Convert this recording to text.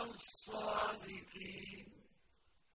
الصادقين